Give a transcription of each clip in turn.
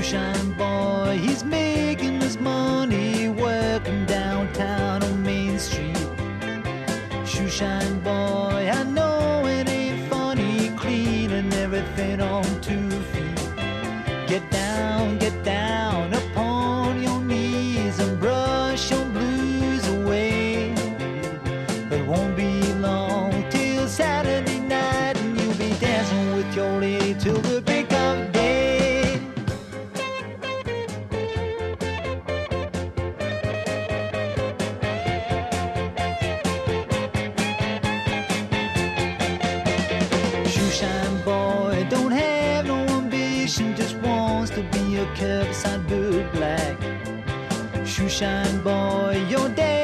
Shoeshine boy, he's making his money working downtown on Main Street. Shoeshine boy, I know it ain't funny cleaning everything on two feet. Get down Shoeshine boy don't have no ambition, just wants to be a curbside bootblack. Shoeshine boy, your daddy's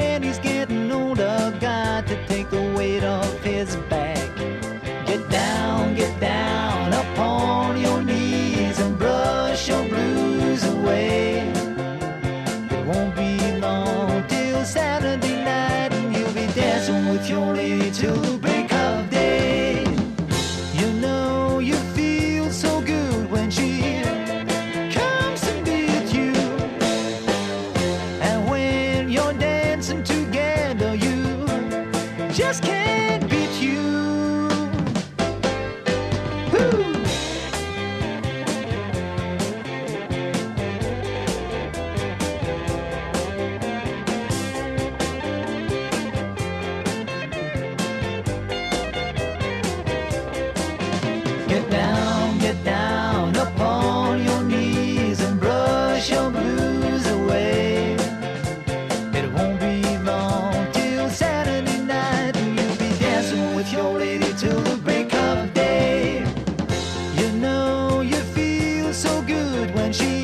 Get down, get down upon your knees and brush your blues away. It won't be long till Saturday night and you'll be dancing with your lady till the break of day. You know you feel so good when she